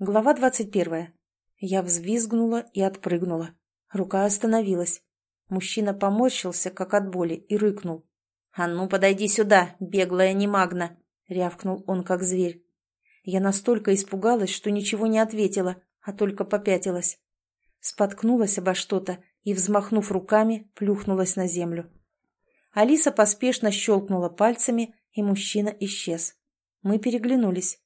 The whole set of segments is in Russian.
Глава двадцать первая. Я взвизгнула и отпрыгнула. Рука остановилась. Мужчина поморщился, как от боли, и рыкнул. «А ну, подойди сюда, беглая немагна!» — рявкнул он, как зверь. Я настолько испугалась, что ничего не ответила, а только попятилась. Споткнулась обо что-то и, взмахнув руками, плюхнулась на землю. Алиса поспешно щелкнула пальцами, и мужчина исчез. Мы переглянулись.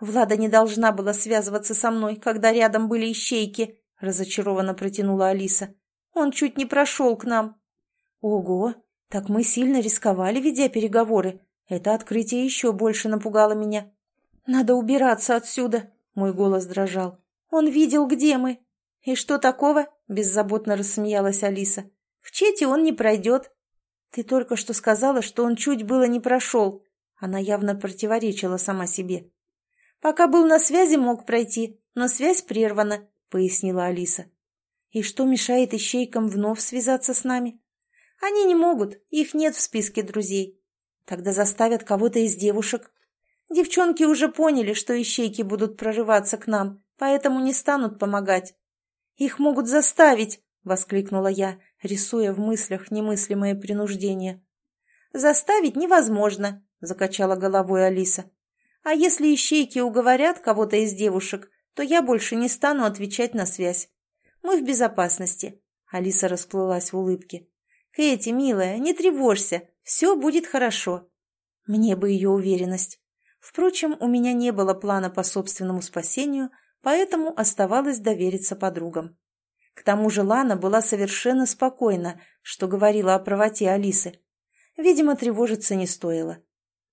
«Влада не должна была связываться со мной, когда рядом были ищейки», — разочарованно протянула Алиса. «Он чуть не прошел к нам». «Ого! Так мы сильно рисковали, ведя переговоры. Это открытие еще больше напугало меня». «Надо убираться отсюда», — мой голос дрожал. «Он видел, где мы». «И что такого?» — беззаботно рассмеялась Алиса. «В чете он не пройдет». «Ты только что сказала, что он чуть было не прошел». Она явно противоречила сама себе. «Пока был на связи, мог пройти, но связь прервана», — пояснила Алиса. «И что мешает ищейкам вновь связаться с нами?» «Они не могут, их нет в списке друзей». «Тогда заставят кого-то из девушек». «Девчонки уже поняли, что ищейки будут прорываться к нам, поэтому не станут помогать». «Их могут заставить!» — воскликнула я, рисуя в мыслях немыслимое принуждение. «Заставить невозможно», — закачала головой Алиса. А если ищейки уговорят кого-то из девушек, то я больше не стану отвечать на связь. Мы в безопасности. Алиса расплылась в улыбке. Кэти, милая, не тревожься, все будет хорошо. Мне бы ее уверенность. Впрочем, у меня не было плана по собственному спасению, поэтому оставалось довериться подругам. К тому же Лана была совершенно спокойна, что говорила о правоте Алисы. Видимо, тревожиться не стоило.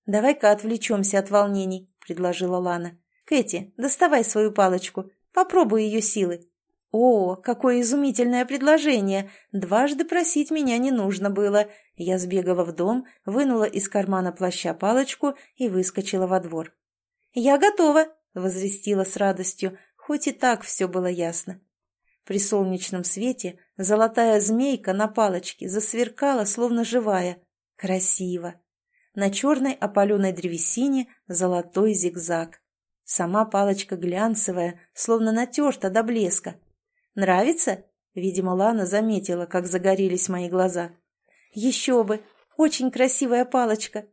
«Давай-ка отвлечемся от волнений», — предложила Лана. «Кэти, доставай свою палочку. Попробуй ее силы». «О, какое изумительное предложение! Дважды просить меня не нужно было». Я сбегала в дом, вынула из кармана плаща палочку и выскочила во двор. «Я готова!» — возвестила с радостью, хоть и так все было ясно. При солнечном свете золотая змейка на палочке засверкала, словно живая. Красиво! На черной опаленной древесине золотой зигзаг. Сама палочка глянцевая, словно натерта до блеска. «Нравится?» Видимо, Лана заметила, как загорелись мои глаза. «Еще бы! Очень красивая палочка!»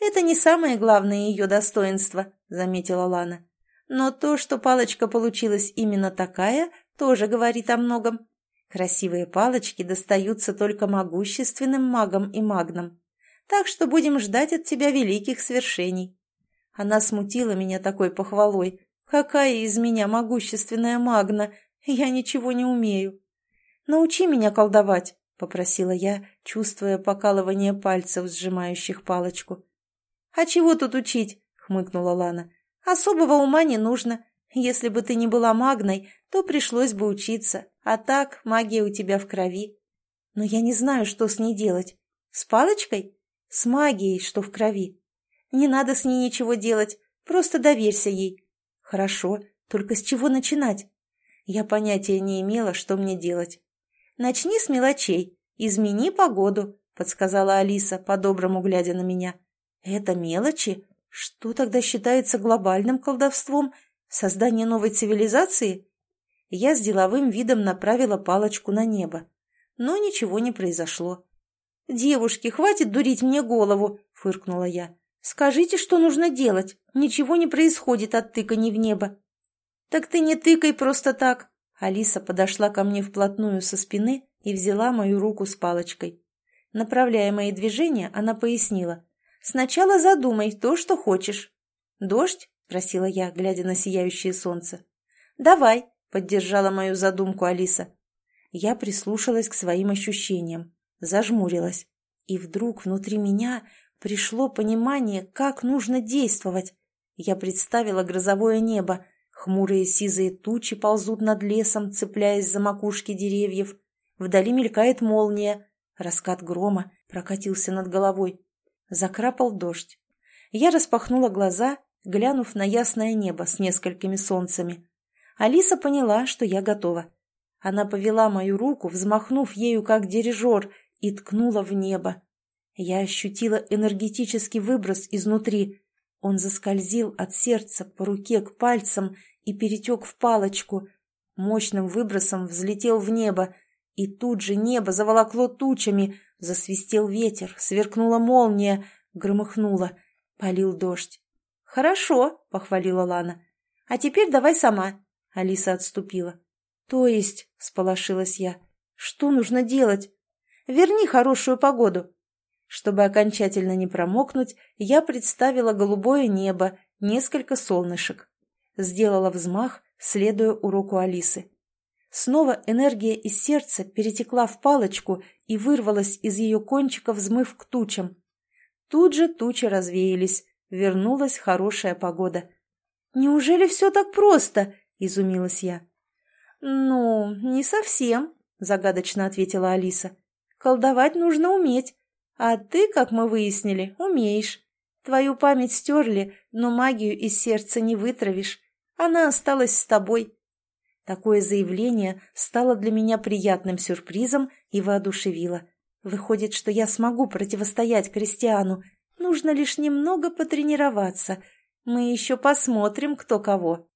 «Это не самое главное ее достоинство», — заметила Лана. «Но то, что палочка получилась именно такая, тоже говорит о многом. Красивые палочки достаются только могущественным магам и магнам. Так что будем ждать от тебя великих свершений». Она смутила меня такой похвалой. «Какая из меня могущественная магна! Я ничего не умею!» «Научи меня колдовать!» — попросила я, чувствуя покалывание пальцев, сжимающих палочку. «А чего тут учить?» — хмыкнула Лана. «Особого ума не нужно. Если бы ты не была магной, то пришлось бы учиться. А так магия у тебя в крови. Но я не знаю, что с ней делать. С палочкой? С магией, что в крови. Не надо с ней ничего делать, просто доверься ей. Хорошо, только с чего начинать? Я понятия не имела, что мне делать. Начни с мелочей, измени погоду, подсказала Алиса, по-доброму глядя на меня. Это мелочи? Что тогда считается глобальным колдовством? Создание новой цивилизации? Я с деловым видом направила палочку на небо. Но ничего не произошло. «Девушки, хватит дурить мне голову!» — фыркнула я. «Скажите, что нужно делать. Ничего не происходит от тыканий в небо». «Так ты не тыкай просто так!» Алиса подошла ко мне вплотную со спины и взяла мою руку с палочкой. Направляя мои движения, она пояснила. «Сначала задумай то, что хочешь». «Дождь?» — просила я, глядя на сияющее солнце. «Давай», — поддержала мою задумку Алиса. Я прислушалась к своим ощущениям зажмурилась. И вдруг внутри меня пришло понимание, как нужно действовать. Я представила грозовое небо. Хмурые сизые тучи ползут над лесом, цепляясь за макушки деревьев. Вдали мелькает молния. Раскат грома прокатился над головой. Закрапал дождь. Я распахнула глаза, глянув на ясное небо с несколькими солнцами. Алиса поняла, что я готова. Она повела мою руку, взмахнув ею как дирижер, и ткнула в небо. Я ощутила энергетический выброс изнутри. Он заскользил от сердца по руке к пальцам и перетек в палочку. Мощным выбросом взлетел в небо, и тут же небо заволокло тучами, засвистел ветер, сверкнула молния, громыхнуло, полил дождь. «Хорошо», — похвалила Лана. «А теперь давай сама». Алиса отступила. «То есть», — сполошилась я, — «что нужно делать?» «Верни хорошую погоду», чтобы окончательно не промокнуть, я представила голубое небо, несколько солнышек. Сделала взмах, следуя уроку Алисы. Снова энергия из сердца перетекла в палочку и вырвалась из ее кончика, взмыв к тучам. Тут же тучи развеялись, вернулась хорошая погода. «Неужели все так просто?» – изумилась я. «Ну, не совсем», – загадочно ответила Алиса. «Колдовать нужно уметь. А ты, как мы выяснили, умеешь. Твою память стерли, но магию из сердца не вытравишь. Она осталась с тобой. Такое заявление стало для меня приятным сюрпризом и воодушевило. Выходит, что я смогу противостоять Кристиану. Нужно лишь немного потренироваться. Мы еще посмотрим, кто кого.